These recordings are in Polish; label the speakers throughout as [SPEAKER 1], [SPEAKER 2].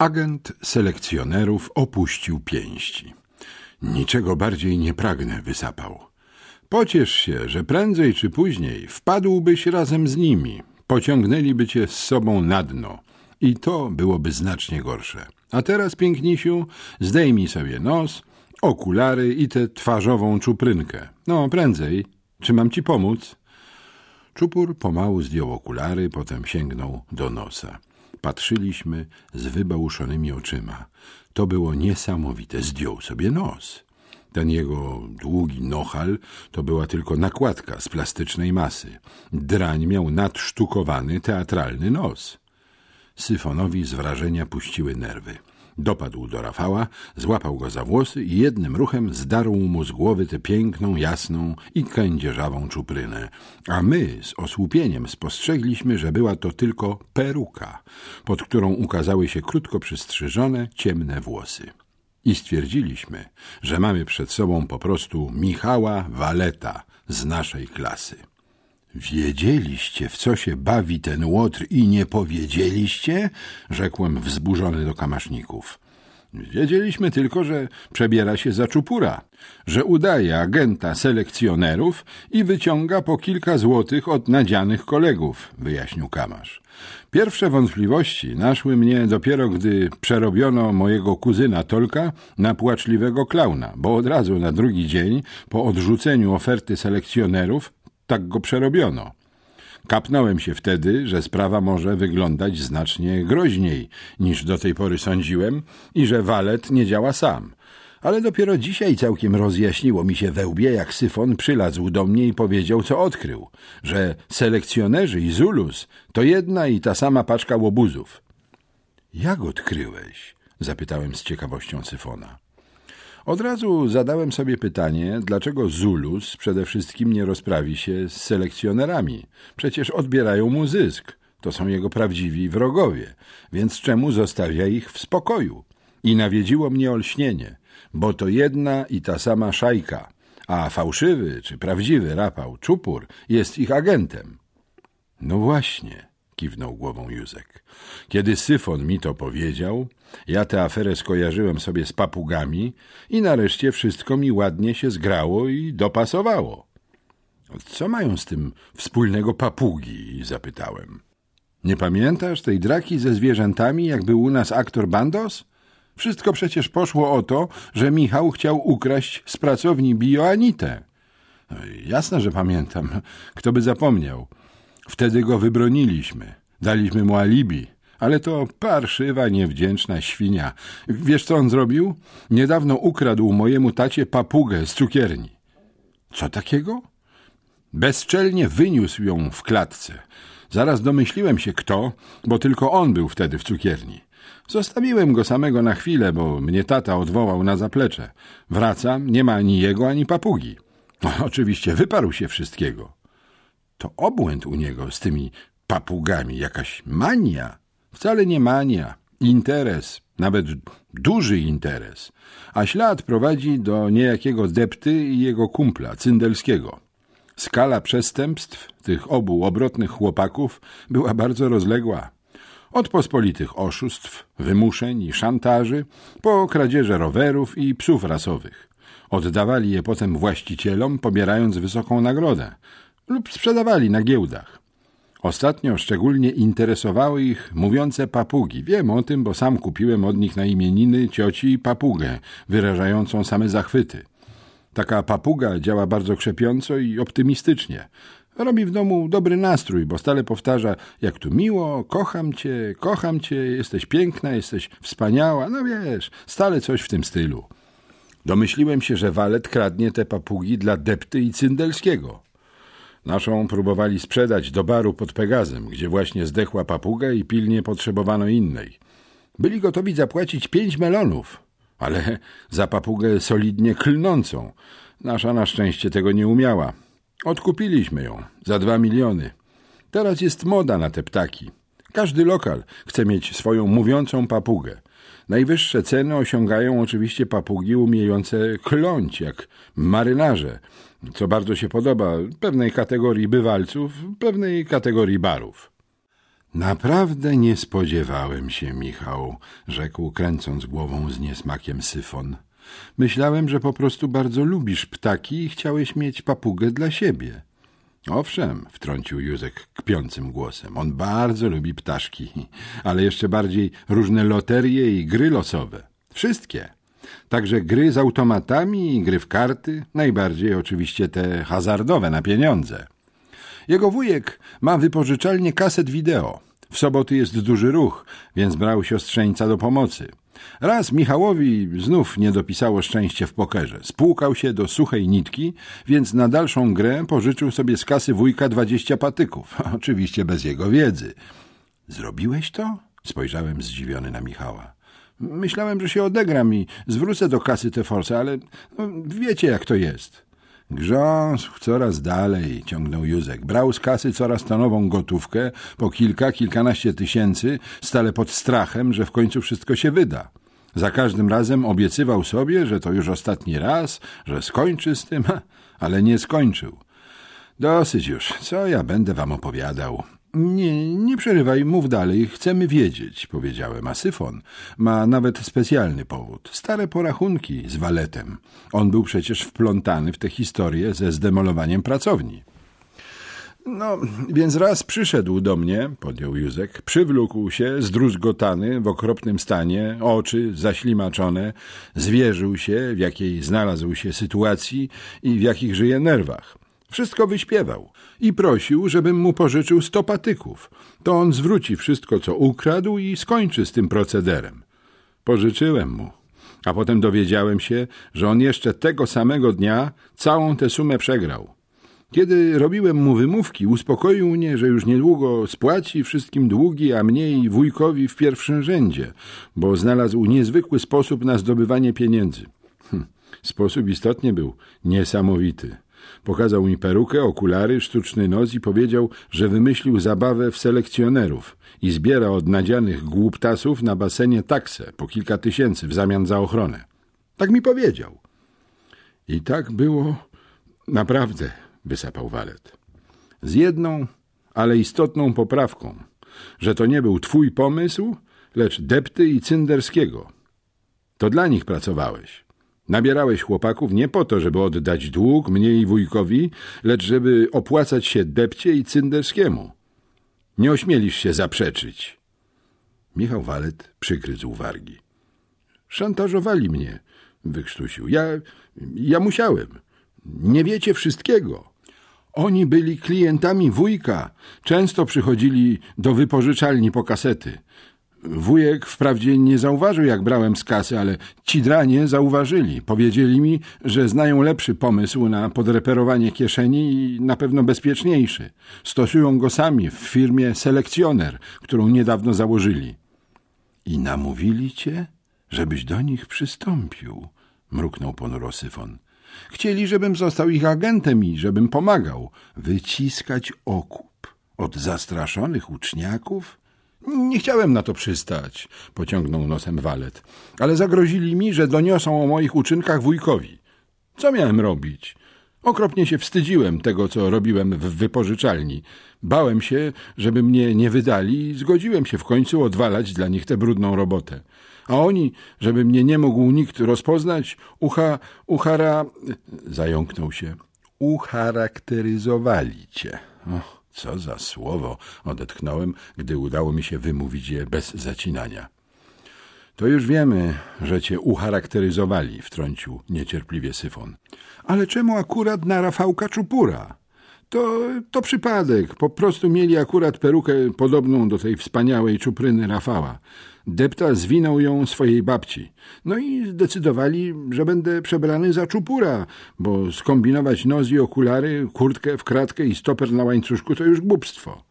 [SPEAKER 1] Agent selekcjonerów opuścił pięści. Niczego bardziej nie pragnę, wysapał. Pociesz się, że prędzej czy później wpadłbyś razem z nimi, pociągnęliby cię z sobą na dno i to byłoby znacznie gorsze. A teraz, pięknisiu, zdejmij sobie nos, okulary i tę twarzową czuprynkę. No, prędzej. Czy mam ci pomóc? Czupur pomału zdjął okulary, potem sięgnął do nosa. Patrzyliśmy z wybałuszonymi oczyma. To było niesamowite. Zdjął sobie nos. Ten jego długi nohal to była tylko nakładka z plastycznej masy. Drań miał nadsztukowany teatralny nos. Syfonowi z wrażenia puściły nerwy. Dopadł do Rafała, złapał go za włosy i jednym ruchem zdarł mu z głowy tę piękną, jasną i kędzierzawą czuprynę. A my z osłupieniem spostrzegliśmy, że była to tylko peruka, pod którą ukazały się krótko przystrzyżone, ciemne włosy. I stwierdziliśmy, że mamy przed sobą po prostu Michała Waleta z naszej klasy. Wiedzieliście, w co się bawi ten łotr i nie powiedzieliście? Rzekłem wzburzony do kamaszników. Wiedzieliśmy tylko, że przebiera się za czupura, że udaje agenta selekcjonerów i wyciąga po kilka złotych od nadzianych kolegów, wyjaśnił Kamasz. Pierwsze wątpliwości naszły mnie dopiero, gdy przerobiono mojego kuzyna Tolka na płaczliwego klauna, bo od razu na drugi dzień, po odrzuceniu oferty selekcjonerów, tak go przerobiono. Kapnąłem się wtedy, że sprawa może wyglądać znacznie groźniej niż do tej pory sądziłem i że walet nie działa sam. Ale dopiero dzisiaj całkiem rozjaśniło mi się we łbie, jak Syfon przylazł do mnie i powiedział, co odkrył, że selekcjonerzy i Zulus to jedna i ta sama paczka łobuzów. Jak odkryłeś? zapytałem z ciekawością Syfona. Od razu zadałem sobie pytanie, dlaczego Zulus przede wszystkim nie rozprawi się z selekcjonerami. Przecież odbierają mu zysk. To są jego prawdziwi wrogowie, więc czemu zostawia ich w spokoju? I nawiedziło mnie olśnienie, bo to jedna i ta sama szajka, a fałszywy czy prawdziwy rapał Czupur jest ich agentem. No właśnie, kiwnął głową Józek. Kiedy Syfon mi to powiedział, ja tę aferę skojarzyłem sobie z papugami i nareszcie wszystko mi ładnie się zgrało i dopasowało. Co mają z tym wspólnego papugi? zapytałem. Nie pamiętasz tej draki ze zwierzętami, jak był u nas aktor Bandos? Wszystko przecież poszło o to, że Michał chciał ukraść z pracowni bioanitę. Jasne, że pamiętam. Kto by zapomniał. Wtedy go wybroniliśmy. Daliśmy mu alibi. Ale to parszywa, niewdzięczna świnia. Wiesz, co on zrobił? Niedawno ukradł mojemu tacie papugę z cukierni. Co takiego? Bezczelnie wyniósł ją w klatce. Zaraz domyśliłem się kto, bo tylko on był wtedy w cukierni. Zostawiłem go samego na chwilę, bo mnie tata odwołał na zaplecze. Wracam, nie ma ani jego, ani papugi. No, oczywiście wyparł się wszystkiego. To obłęd u niego z tymi papugami, jakaś mania. Wcale nie mania, interes, nawet duży interes. A ślad prowadzi do niejakiego depty i jego kumpla, Cyndelskiego. Skala przestępstw tych obu obrotnych chłopaków była bardzo rozległa. Od pospolitych oszustw, wymuszeń i szantaży, po kradzieże rowerów i psów rasowych. Oddawali je potem właścicielom, pobierając wysoką nagrodę, lub sprzedawali na giełdach. Ostatnio szczególnie interesowały ich mówiące papugi. Wiem o tym, bo sam kupiłem od nich na imieniny cioci papugę, wyrażającą same zachwyty. Taka papuga działa bardzo krzepiąco i optymistycznie. Robi w domu dobry nastrój, bo stale powtarza, jak tu miło, kocham cię, kocham cię, jesteś piękna, jesteś wspaniała, no wiesz, stale coś w tym stylu. Domyśliłem się, że walet kradnie te papugi dla Depty i Cyndelskiego. Naszą próbowali sprzedać do baru pod Pegazem, gdzie właśnie zdechła papuga i pilnie potrzebowano innej. Byli gotowi zapłacić pięć melonów, ale za papugę solidnie klnącą. Nasza na szczęście tego nie umiała. Odkupiliśmy ją za dwa miliony. Teraz jest moda na te ptaki. Każdy lokal chce mieć swoją mówiącą papugę. Najwyższe ceny osiągają oczywiście papugi umiejące kląć, jak marynarze, co bardzo się podoba pewnej kategorii bywalców, pewnej kategorii barów. Naprawdę nie spodziewałem się, Michał, rzekł, kręcąc głową z niesmakiem syfon. Myślałem, że po prostu bardzo lubisz ptaki i chciałeś mieć papugę dla siebie. Owszem, wtrącił Józek kpiącym głosem. On bardzo lubi ptaszki, ale jeszcze bardziej różne loterie i gry losowe. Wszystkie. Także gry z automatami i gry w karty, najbardziej oczywiście te hazardowe na pieniądze. Jego wujek ma wypożyczalnię kaset wideo. W soboty jest duży ruch, więc brał siostrzeńca do pomocy. Raz Michałowi znów nie dopisało szczęście w pokerze. Spłukał się do suchej nitki, więc na dalszą grę pożyczył sobie z kasy wujka dwadzieścia patyków. Oczywiście bez jego wiedzy. Zrobiłeś to? Spojrzałem zdziwiony na Michała. Myślałem, że się odegram i zwrócę do kasy te force, ale no, wiecie jak to jest. Grząsł coraz dalej, ciągnął Józek. Brał z kasy coraz to nową gotówkę, po kilka, kilkanaście tysięcy, stale pod strachem, że w końcu wszystko się wyda. Za każdym razem obiecywał sobie, że to już ostatni raz, że skończy z tym, ale nie skończył. Dosyć już, co ja będę wam opowiadał. Nie, nie przerywaj, mów dalej, chcemy wiedzieć, powiedziałem, a Syfon ma nawet specjalny powód. Stare porachunki z waletem. On był przecież wplątany w tę historię ze zdemolowaniem pracowni. No, więc raz przyszedł do mnie, podjął Józek, przywlókł się, zdruzgotany, w okropnym stanie, oczy zaślimaczone, zwierzył się, w jakiej znalazł się sytuacji i w jakich żyje nerwach. Wszystko wyśpiewał i prosił, żebym mu pożyczył sto patyków. To on zwróci wszystko, co ukradł i skończy z tym procederem. Pożyczyłem mu, a potem dowiedziałem się, że on jeszcze tego samego dnia całą tę sumę przegrał. Kiedy robiłem mu wymówki, uspokoił mnie, że już niedługo spłaci wszystkim długi, a mnie i wujkowi w pierwszym rzędzie, bo znalazł niezwykły sposób na zdobywanie pieniędzy. Hm, sposób istotnie był niesamowity. Pokazał mi perukę, okulary, sztuczny nos i powiedział, że wymyślił zabawę w selekcjonerów i zbiera od nadzianych głuptasów na basenie taksę po kilka tysięcy w zamian za ochronę. Tak mi powiedział. I tak było naprawdę, wysapał walet. Z jedną, ale istotną poprawką, że to nie był twój pomysł, lecz Depty i Cynderskiego. To dla nich pracowałeś. Nabierałeś chłopaków nie po to, żeby oddać dług mnie i wujkowi, lecz żeby opłacać się Depcie i Cynderskiemu. Nie ośmielisz się zaprzeczyć. Michał Walet przykryzł wargi. Szantażowali mnie, wykrztusił. Ja, ja musiałem. Nie wiecie wszystkiego. Oni byli klientami wujka. Często przychodzili do wypożyczalni po kasety. Wujek wprawdzie nie zauważył, jak brałem z kasy, ale ci dranie zauważyli. Powiedzieli mi, że znają lepszy pomysł na podreperowanie kieszeni i na pewno bezpieczniejszy. Stosują go sami w firmie Selekcjoner, którą niedawno założyli. I namówili cię, żebyś do nich przystąpił, mruknął ponuro Syfon. Chcieli, żebym został ich agentem i żebym pomagał wyciskać okup od zastraszonych uczniaków? Nie chciałem na to przystać, pociągnął nosem walet, ale zagrozili mi, że doniosą o moich uczynkach wujkowi. Co miałem robić? Okropnie się wstydziłem tego, co robiłem w wypożyczalni. Bałem się, żeby mnie nie wydali i zgodziłem się w końcu odwalać dla nich tę brudną robotę. A oni, żeby mnie nie mógł nikt rozpoznać, ucha, uchara... zająknął się. Ucharakteryzowali cię. Och. Co za słowo, odetchnąłem, gdy udało mi się wymówić je bez zacinania. To już wiemy, że cię ucharakteryzowali, wtrącił niecierpliwie Syfon. Ale czemu akurat na Rafałka Czupura? To, to przypadek. Po prostu mieli akurat perukę podobną do tej wspaniałej czupryny Rafała. Depta zwinął ją swojej babci. No i zdecydowali, że będę przebrany za czupura, bo skombinować nos i okulary, kurtkę w kratkę i stoper na łańcuszku to już głupstwo.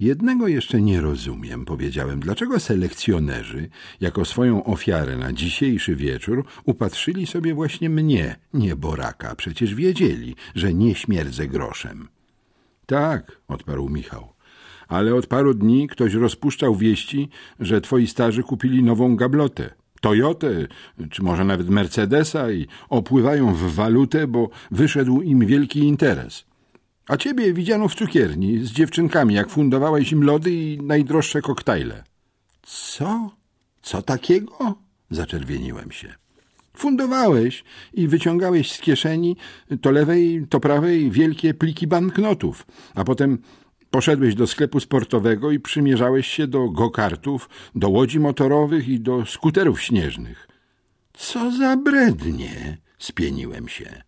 [SPEAKER 1] Jednego jeszcze nie rozumiem, powiedziałem, dlaczego selekcjonerzy, jako swoją ofiarę na dzisiejszy wieczór, upatrzyli sobie właśnie mnie, nie Boraka. Przecież wiedzieli, że nie śmierdzę groszem. Tak, odparł Michał ale od paru dni ktoś rozpuszczał wieści, że twoi starzy kupili nową gablotę. Toyotę, czy może nawet Mercedesa i opływają w walutę, bo wyszedł im wielki interes. A ciebie widziano w cukierni z dziewczynkami, jak fundowałeś im lody i najdroższe koktajle. Co? Co takiego? Zaczerwieniłem się. Fundowałeś i wyciągałeś z kieszeni to lewej, to prawej wielkie pliki banknotów, a potem poszedłeś do sklepu sportowego i przymierzałeś się do gokartów, do łodzi motorowych i do skuterów śnieżnych. Co za brednie, spieniłem się.